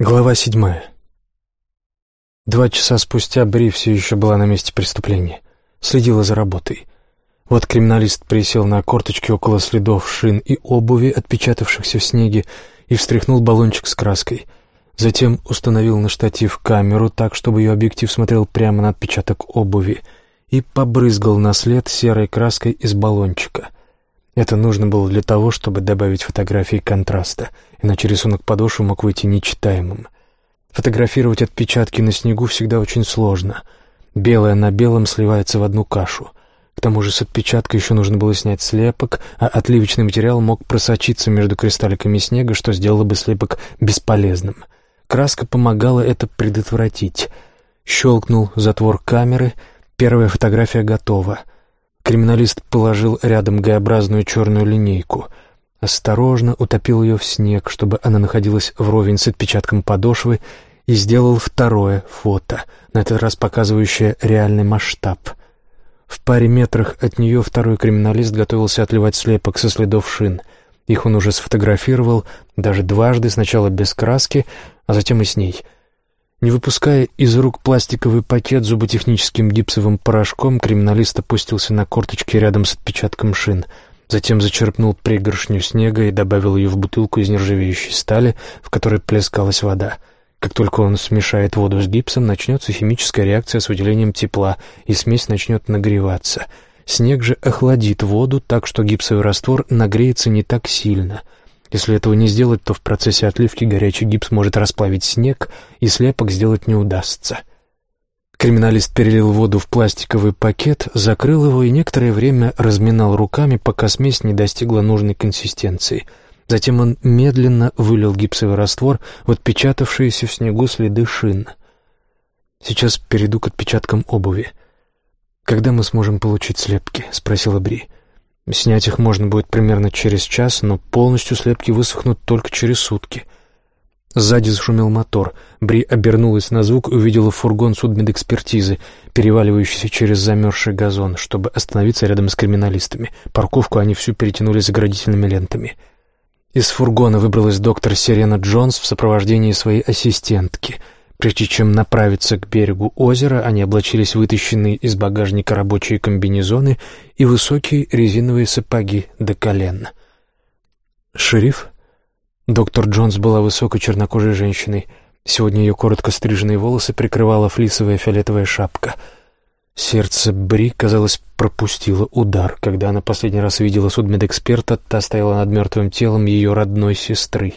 Глава седьмая. Два часа спустя Бри все еще была на месте преступления. Следила за работой. Вот криминалист присел на корточки около следов шин и обуви, отпечатавшихся в снеге, и встряхнул баллончик с краской. Затем установил на штатив камеру так, чтобы ее объектив смотрел прямо на отпечаток обуви, и побрызгал на след серой краской из баллончика. Это нужно было для того, чтобы добавить фотографии контраста, иначе рисунок подошвы мог выйти нечитаемым. Фотографировать отпечатки на снегу всегда очень сложно. Белое на белом сливается в одну кашу. К тому же с отпечатка еще нужно было снять слепок, а отливочный материал мог просочиться между кристалликами снега, что сделало бы слепок бесполезным. Краска помогала это предотвратить. Щелкнул затвор камеры, первая фотография готова — Криминалист положил рядом Г-образную черную линейку. Осторожно утопил ее в снег, чтобы она находилась вровень с отпечатком подошвы, и сделал второе фото, на этот раз показывающее реальный масштаб. В паре метрах от нее второй криминалист готовился отливать слепок со следов шин. Их он уже сфотографировал, даже дважды, сначала без краски, а затем и с ней — не выпуская из рук пластиковый пакет зуботехническим гипсовым порошком, криминалист опустился на корточки рядом с отпечатком шин. Затем зачерпнул пригоршню снега и добавил ее в бутылку из нержавеющей стали, в которой плескалась вода. Как только он смешает воду с гипсом, начнется химическая реакция с выделением тепла, и смесь начнет нагреваться. Снег же охладит воду так, что гипсовый раствор нагреется не так сильно — если этого не сделать, то в процессе отливки горячий гипс может расплавить снег, и слепок сделать не удастся. Криминалист перелил воду в пластиковый пакет, закрыл его и некоторое время разминал руками, пока смесь не достигла нужной консистенции. Затем он медленно вылил гипсовый раствор в отпечатавшиеся в снегу следы шин. «Сейчас перейду к отпечаткам обуви». «Когда мы сможем получить слепки?» — спросила Бри. Снять их можно будет примерно через час, но полностью слепки высохнут только через сутки. Сзади зашумел мотор. Бри обернулась на звук и увидела фургон судмедэкспертизы, переваливающийся через замерзший газон, чтобы остановиться рядом с криминалистами. Парковку они всю перетянули заградительными лентами. Из фургона выбралась доктор Сирена Джонс в сопровождении своей ассистентки — Прежде чем направиться к берегу озера, они облачились вытащенные из багажника рабочие комбинезоны и высокие резиновые сапоги до колен. «Шериф?» Доктор Джонс была высокой чернокожей женщиной. Сегодня ее коротко стриженные волосы прикрывала флисовая фиолетовая шапка. Сердце Бри, казалось, пропустило удар. Когда она последний раз видела судмедэксперта, та стояла над мертвым телом ее родной сестры.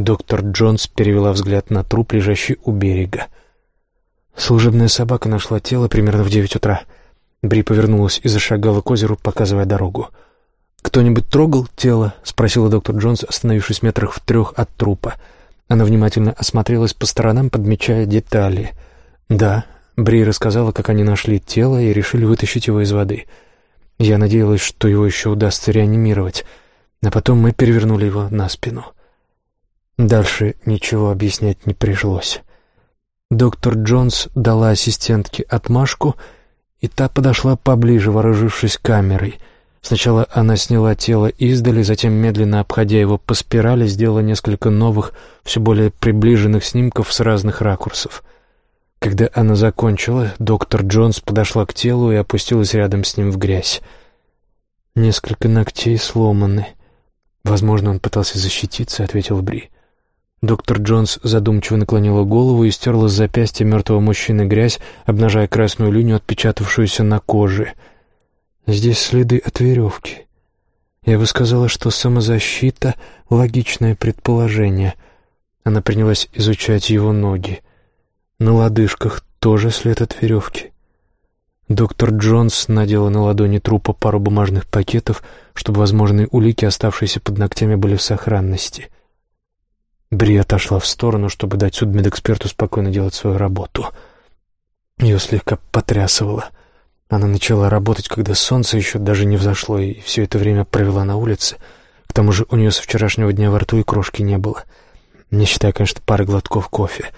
Доктор Джонс перевела взгляд на труп, лежащий у берега. Служебная собака нашла тело примерно в девять утра. Бри повернулась и зашагала к озеру, показывая дорогу. «Кто-нибудь трогал тело?» — спросила доктор Джонс, остановившись метрах в трех от трупа. Она внимательно осмотрелась по сторонам, подмечая детали. «Да», — Бри рассказала, как они нашли тело и решили вытащить его из воды. «Я надеялась, что его еще удастся реанимировать, а потом мы перевернули его на спину». Дальше ничего объяснять не пришлось. Доктор Джонс дала ассистентке отмашку, и та подошла поближе, вооружившись камерой. Сначала она сняла тело издали, затем, медленно обходя его по спирали, сделала несколько новых, все более приближенных снимков с разных ракурсов. Когда она закончила, доктор Джонс подошла к телу и опустилась рядом с ним в грязь. «Несколько ногтей сломаны. Возможно, он пытался защититься», — ответил Бри. Доктор Джонс задумчиво наклонила голову и стерла с запястья мертвого мужчины грязь, обнажая красную линию, отпечатавшуюся на коже. Здесь следы от веревки. Я бы сказала, что самозащита — логичное предположение. Она принялась изучать его ноги. На лодыжках тоже след от веревки. Доктор Джонс надела на ладони трупа пару бумажных пакетов, чтобы возможные улики, оставшиеся под ногтями, были в сохранности — Бри отошла в сторону, чтобы дать судмедэксперту спокойно делать свою работу. Ее слегка потрясывало. Она начала работать, когда солнце еще даже не взошло, и все это время провела на улице. К тому же у нее со вчерашнего дня во рту и крошки не было. Не считая, конечно, пары глотков кофе.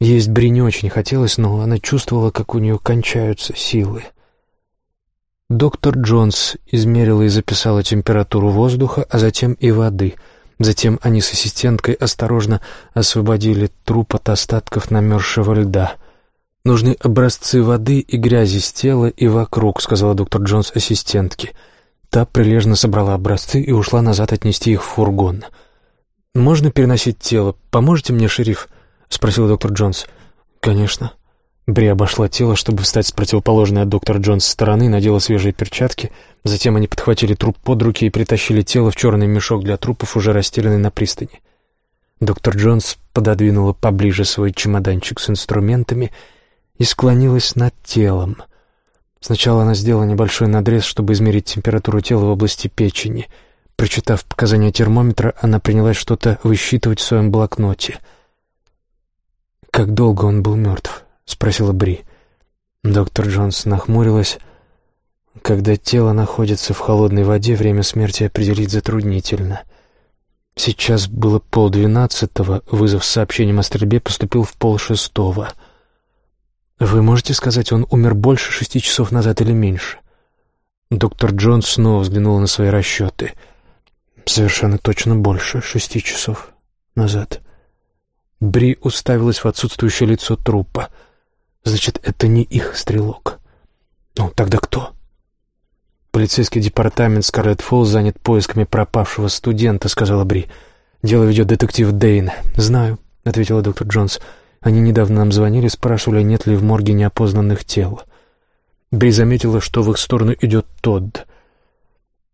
Есть Бри не очень хотелось, но она чувствовала, как у нее кончаются силы. Доктор Джонс измерила и записала температуру воздуха, а затем и воды — Затем они с ассистенткой осторожно освободили труп от остатков намерзшего льда. «Нужны образцы воды и грязи с тела и вокруг», — сказала доктор Джонс ассистентке. Та прилежно собрала образцы и ушла назад отнести их в фургон. «Можно переносить тело? Поможете мне, шериф?» — спросил доктор Джонс. «Конечно». Бри обошла тело, чтобы встать с противоположной от доктора Джонс стороны, надела свежие перчатки. Затем они подхватили труп под руки и притащили тело в черный мешок для трупов, уже расстеленный на пристани. Доктор Джонс пододвинула поближе свой чемоданчик с инструментами и склонилась над телом. Сначала она сделала небольшой надрез, чтобы измерить температуру тела в области печени. Прочитав показания термометра, она принялась что-то высчитывать в своем блокноте. Как долго он был мертв? — спросила Бри. Доктор Джонс нахмурилась. Когда тело находится в холодной воде, время смерти определить затруднительно. Сейчас было полдвенадцатого, вызов с сообщением о стрельбе поступил в полшестого. Вы можете сказать, он умер больше шести часов назад или меньше? Доктор Джонс снова взглянул на свои расчеты. Совершенно точно больше шести часов назад. Бри уставилась в отсутствующее лицо трупа — Значит, это не их стрелок. Ну, тогда кто? Полицейский департамент Скарлетт Фоллс занят поисками пропавшего студента, сказала Бри. Дело ведет детектив Дейн. Знаю, ответила доктор Джонс. Они недавно нам звонили, спрашивали, нет ли в морге неопознанных тел. Бри заметила, что в их сторону идет Тодд.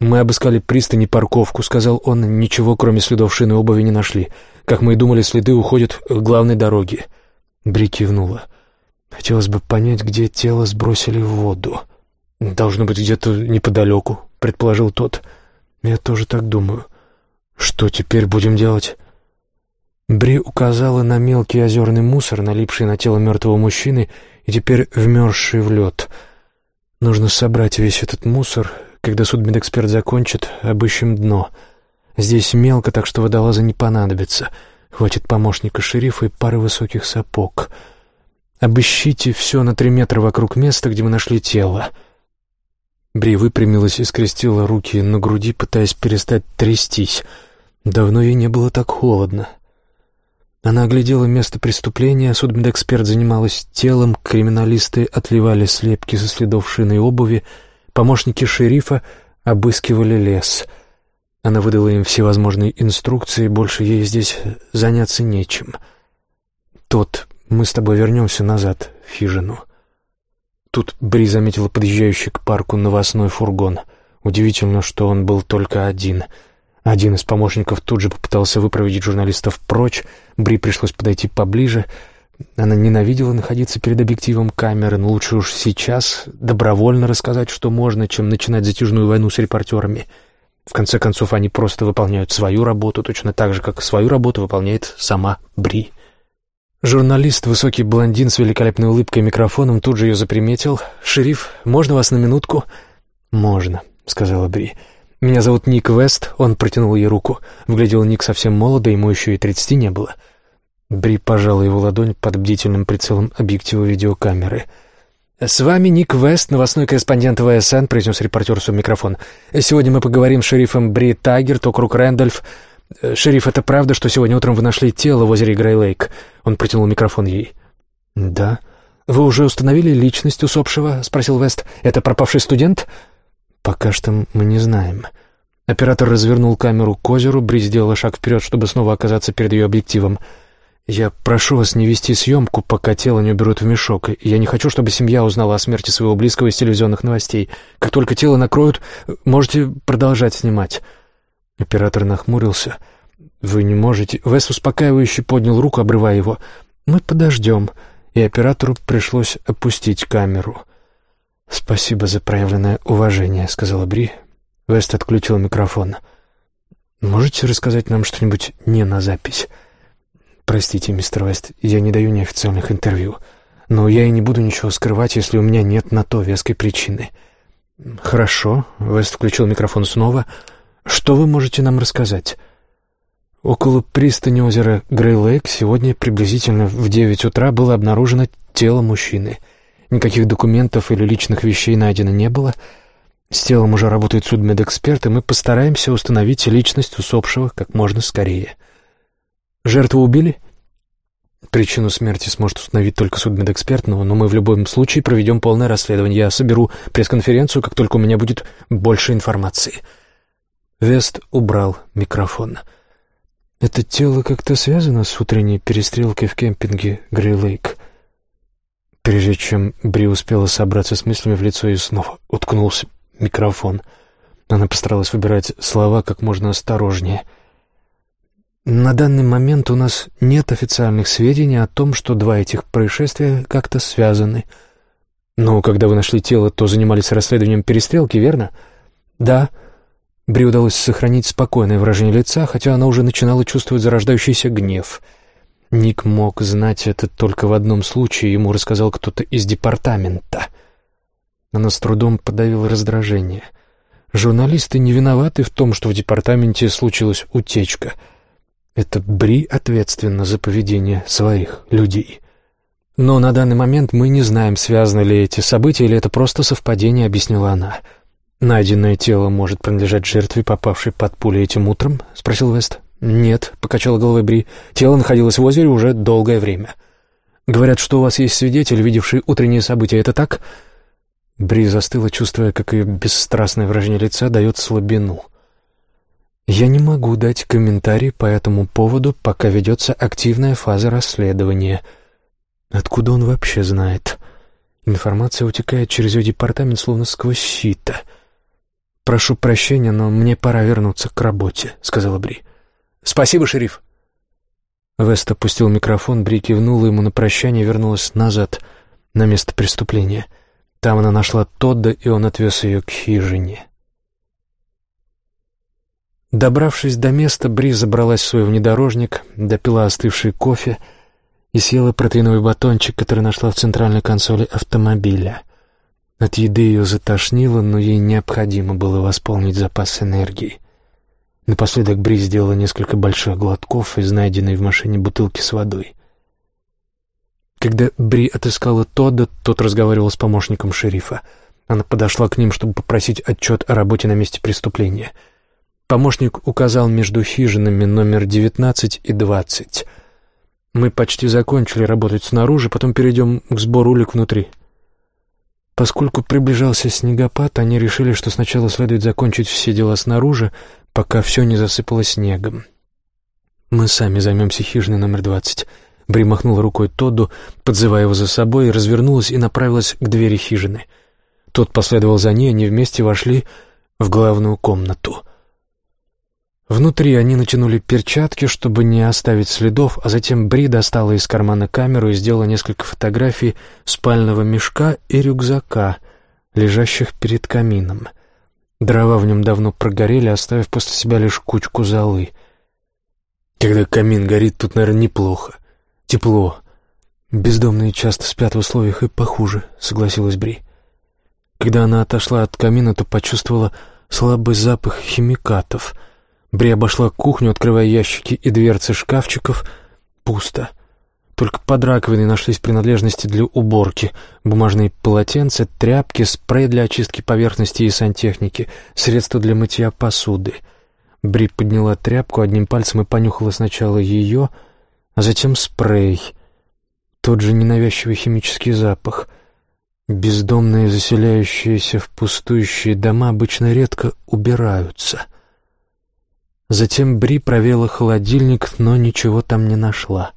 «Мы обыскали пристань и парковку», — сказал он. «Ничего, кроме следов шины обуви, не нашли. Как мы и думали, следы уходят к главной дороге». Бри кивнула. Хотелось бы понять, где тело сбросили в воду. «Должно быть где-то неподалеку», — предположил тот. «Я тоже так думаю. Что теперь будем делать?» Бри указала на мелкий озерный мусор, налипший на тело мертвого мужчины и теперь вмерзший в лед. «Нужно собрать весь этот мусор. Когда судмедэксперт закончит, обыщем дно. Здесь мелко, так что водолаза не понадобится. Хватит помощника шерифа и пары высоких сапог». Обыщите все на три метра вокруг места, где мы нашли тело». Бри выпрямилась и скрестила руки на груди, пытаясь перестать трястись. Давно ей не было так холодно. Она оглядела место преступления, судмедэксперт занималась телом, криминалисты отливали слепки со следов шины и обуви, помощники шерифа обыскивали лес. Она выдала им всевозможные инструкции, больше ей здесь заняться нечем. Тот мы с тобой вернемся назад, в хижину». Тут Бри заметила подъезжающий к парку новостной фургон. Удивительно, что он был только один. Один из помощников тут же попытался выпроводить журналистов прочь. Бри пришлось подойти поближе. Она ненавидела находиться перед объективом камеры, но лучше уж сейчас добровольно рассказать, что можно, чем начинать затяжную войну с репортерами. В конце концов, они просто выполняют свою работу, точно так же, как свою работу выполняет сама Бри. Журналист, высокий блондин с великолепной улыбкой и микрофоном, тут же ее заприметил. «Шериф, можно вас на минутку?» «Можно», — сказала Бри. «Меня зовут Ник Вест», — он протянул ей руку. Выглядел Ник совсем молодо, ему еще и тридцати не было. Бри пожала его ладонь под бдительным прицелом объектива видеокамеры. «С вами Ник Вест, новостной корреспондент ВСН», — произнес репортер в микрофон. «Сегодня мы поговорим с шерифом Бри Тагерт, округ Рэндольф, «Шериф, это правда, что сегодня утром вы нашли тело в озере Грей-Лейк?» Он протянул микрофон ей. «Да». «Вы уже установили личность усопшего?» — спросил Вест. «Это пропавший студент?» «Пока что мы не знаем». Оператор развернул камеру к озеру, Бри сделала шаг вперед, чтобы снова оказаться перед ее объективом. «Я прошу вас не вести съемку, пока тело не уберут в мешок. Я не хочу, чтобы семья узнала о смерти своего близкого из телевизионных новостей. Как только тело накроют, можете продолжать снимать». Оператор нахмурился. «Вы не можете...» Вес успокаивающе поднял руку, обрывая его. «Мы подождем». И оператору пришлось опустить камеру. «Спасибо за проявленное уважение», — сказала Бри. Вест отключил микрофон. «Можете рассказать нам что-нибудь не на запись?» «Простите, мистер Вест, я не даю неофициальных интервью. Но я и не буду ничего скрывать, если у меня нет на то веской причины». «Хорошо», — Вест включил микрофон снова, — что вы можете нам рассказать? Около пристани озера Грей-Лейк сегодня приблизительно в девять утра было обнаружено тело мужчины. Никаких документов или личных вещей найдено не было. С телом уже работает судмедэксперт, и мы постараемся установить личность усопшего как можно скорее. Жертву убили? Причину смерти сможет установить только судмедэксперт, но, но мы в любом случае проведем полное расследование. Я соберу пресс-конференцию, как только у меня будет больше информации. Вест убрал микрофон. Это тело как-то связано с утренней перестрелкой в кемпинге Грей-Лейк. Прежде чем Бри успела собраться с мыслями в лицо и снова уткнулся микрофон. Она постаралась выбирать слова как можно осторожнее. На данный момент у нас нет официальных сведений о том, что два этих происшествия как-то связаны. Но когда вы нашли тело, то занимались расследованием перестрелки, верно? Да. Бри удалось сохранить спокойное выражение лица, хотя она уже начинала чувствовать зарождающийся гнев. Ник мог знать это только в одном случае, ему рассказал кто-то из департамента — она с трудом подавила раздражение. Журналисты не виноваты в том, что в департаменте случилась утечка. Это Бри ответственна за поведение своих людей. Но на данный момент мы не знаем, связаны ли эти события или это просто совпадение, объяснила она. «Найденное тело может принадлежать жертве, попавшей под пули этим утром?» — спросил Вест. «Нет», — покачала головой Бри. «Тело находилось в озере уже долгое время». «Говорят, что у вас есть свидетель, видевший утренние события. Это так?» Бри застыла, чувствуя, как ее бесстрастное выражение лица дает слабину. «Я не могу дать комментарий по этому поводу, пока ведется активная фаза расследования. Откуда он вообще знает? Информация утекает через ее департамент, словно сквозь сито. «Прошу прощения, но мне пора вернуться к работе», — сказала Бри. «Спасибо, шериф». Вест опустил микрофон, Бри кивнула ему на прощание и вернулась назад, на место преступления — там она нашла Тодда, и он отвез ее к хижине. Добравшись до места, Бри забралась в свой внедорожник, допила остывший кофе и съела протеиновый батончик, который нашла в центральной консоли автомобиля. От еды ее затошнило, но ей необходимо было восполнить запас энергии. Напоследок Бри сделала несколько больших глотков из найденной в машине бутылки с водой. Когда Бри отыскала Тодда, тот разговаривал с помощником шерифа. Она подошла к ним, чтобы попросить отчет о работе на месте преступления. Помощник указал между хижинами номер 19 и 20. «Мы почти закончили работать снаружи, потом перейдем к сбору улик внутри». Поскольку приближался снегопад, они решили, что сначала следует закончить все дела снаружи, пока все не засыпало снегом. «Мы сами займемся хижиной номер двадцать», Бри махнула рукой Тодду, подзывая его за собой, развернулась и направилась к двери хижины. Тот последовал за ней, они вместе вошли в главную комнату. Внутри они натянули перчатки, чтобы не оставить следов, а затем Бри достала из кармана камеру и сделала несколько фотографий спального мешка и рюкзака, лежащих перед камином. Дрова в нем давно прогорели, оставив после себя лишь кучку золы. Когда камин горит, тут, наверное, неплохо. Тепло. Бездомные часто спят в условиях и похуже, согласилась Бри. Когда она отошла от камина, то почувствовала слабый запах химикатов. Бри обошла кухню, открывая ящики и дверцы шкафчиков. Пусто. Только под раковиной нашлись принадлежности для уборки. Бумажные полотенца, тряпки, спрей для очистки поверхности и сантехники, средства для мытья посуды. Бри подняла тряпку одним пальцем и понюхала сначала ее, а затем спрей. Тот же ненавязчивый химический запах. Бездомные, заселяющиеся в пустующие дома, обычно редко убираются. Затем Бри проверила холодильник, но ничего там не нашла.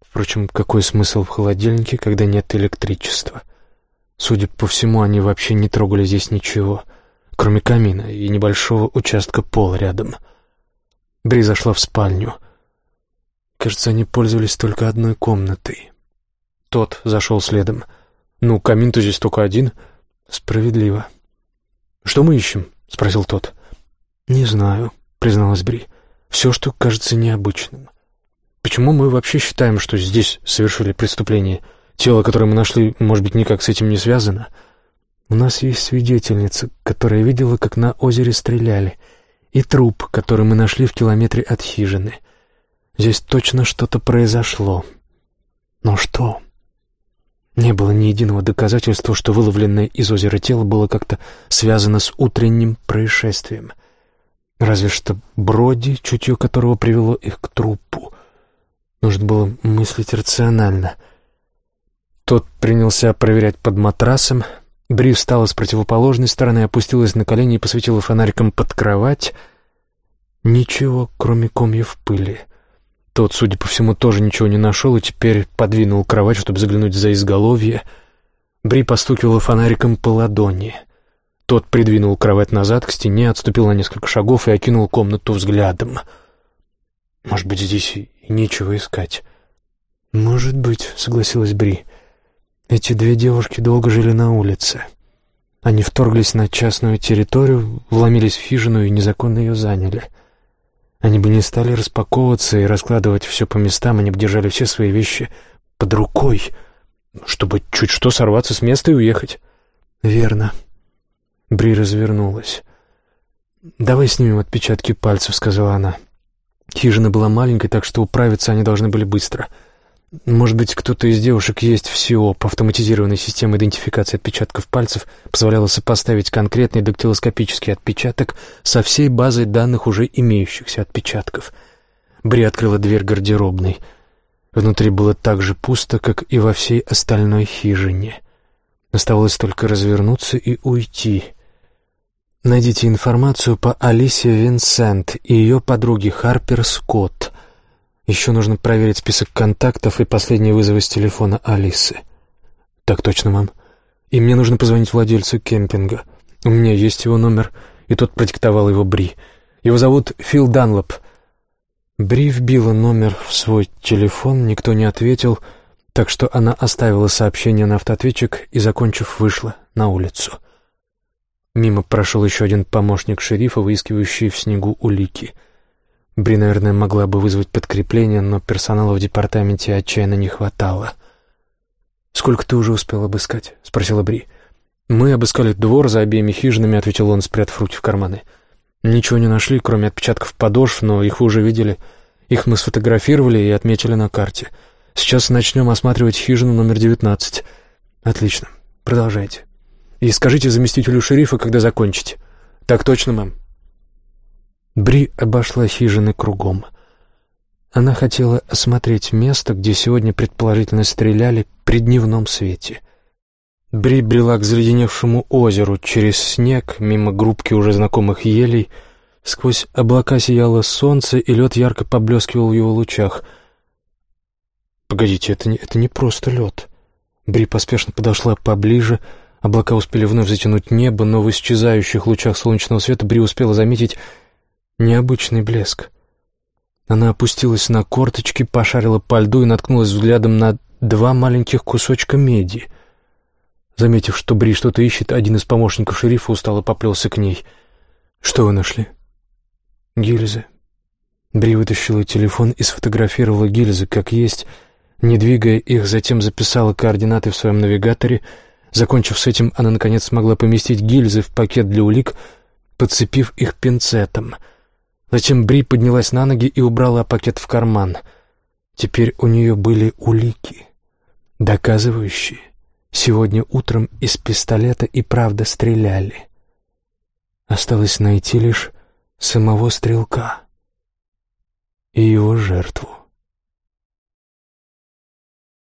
Впрочем, какой смысл в холодильнике, когда нет электричества? Судя по всему, они вообще не трогали здесь ничего, кроме камина и небольшого участка пола рядом. Бри зашла в спальню — Кажется, они пользовались только одной комнатой. Тот зашел следом. «Ну, камин-то здесь только один». «Справедливо». «Что мы ищем?» — спросил тот. «Не знаю», — призналась Бри. «Все, что кажется необычным. Почему мы вообще считаем, что здесь совершили преступление? Тело, которое мы нашли, может быть, никак с этим не связано?» «У нас есть свидетельница, которая видела, как на озере стреляли, и труп, который мы нашли в километре от хижины». Здесь точно что-то произошло. Но что? Не было ни единого доказательства, что выловленное из озера тело было как-то связано с утренним происшествием. Разве что Броди, чутье которого привело их к трупу. Нужно было мыслить рационально. Тот принялся проверять под матрасом. Бри встала с противоположной стороны, опустилась на колени и посветила фонариком под кровать. Ничего, кроме комьев пыли — тот, судя по всему, тоже ничего не нашел и теперь подвинул кровать, чтобы заглянуть за изголовье. Бри постукивала фонариком по ладони. Тот придвинул кровать назад к стене, отступил на несколько шагов и окинул комнату взглядом. «Может быть, здесь и нечего искать?» «Может быть», — согласилась Бри. «Эти две девушки долго жили на улице. Они вторглись на частную территорию, вломились в хижину и незаконно ее заняли». Они бы не стали распаковываться и раскладывать все по местам, они бы держали все свои вещи под рукой, чтобы чуть что сорваться с места и уехать. Верно. Бри развернулась. «Давай снимем отпечатки пальцев», — сказала она. Хижина была маленькой, так что управиться они должны были быстро — может быть, кто-то из девушек есть в СИОП, автоматизированной системой идентификации отпечатков пальцев, позволяла сопоставить конкретный дактилоскопический отпечаток со всей базой данных уже имеющихся отпечатков. Бри открыла дверь гардеробной. Внутри было так же пусто, как и во всей остальной хижине. Оставалось только развернуться и уйти. Найдите информацию по Алисе Винсент и ее подруге Харпер Скотт. Еще нужно проверить список контактов и последние вызовы с телефона Алисы. Так точно, мам. И мне нужно позвонить владельцу кемпинга. У меня есть его номер, и тот продиктовал его Бри. Его зовут Фил Данлоп. Бри вбила номер в свой телефон, никто не ответил, так что она оставила сообщение на автоответчик и, закончив, вышла на улицу. Мимо прошел еще один помощник шерифа, выискивающий в снегу улики — Бри, наверное, могла бы вызвать подкрепление, но персонала в департаменте отчаянно не хватало. «Сколько ты уже успел обыскать?» — спросила Бри. «Мы обыскали двор за обеими хижинами», — ответил он, спрятав руки в карманы. «Ничего не нашли, кроме отпечатков подошв, но их вы уже видели. Их мы сфотографировали и отметили на карте. Сейчас начнем осматривать хижину номер девятнадцать». «Отлично. Продолжайте. И скажите заместителю шерифа, когда закончите». «Так точно, мэм». Бри обошла хижины кругом. Она хотела осмотреть место, где сегодня предположительно стреляли при дневном свете. Бри брела к заледеневшему озеру через снег, мимо группки уже знакомых елей. Сквозь облака сияло солнце, и лед ярко поблескивал в его лучах. «Погодите, это не, это не просто лед». Бри поспешно подошла поближе, Облака успели вновь затянуть небо, но в исчезающих лучах солнечного света Бри успела заметить необычный блеск. Она опустилась на корточки, пошарила по льду и наткнулась взглядом на два маленьких кусочка меди. Заметив, что Бри что-то ищет, один из помощников шерифа устало поплелся к ней. «Что вы нашли?» «Гильзы». Бри вытащила телефон и сфотографировала гильзы, как есть, не двигая их, затем записала координаты в своем навигаторе. Закончив с этим, она, наконец, смогла поместить гильзы в пакет для улик, подцепив их пинцетом — Затем Бри поднялась на ноги и убрала пакет в карман. Теперь у нее были улики, доказывающие, сегодня утром из пистолета и правда стреляли. Осталось найти лишь самого стрелка и его жертву.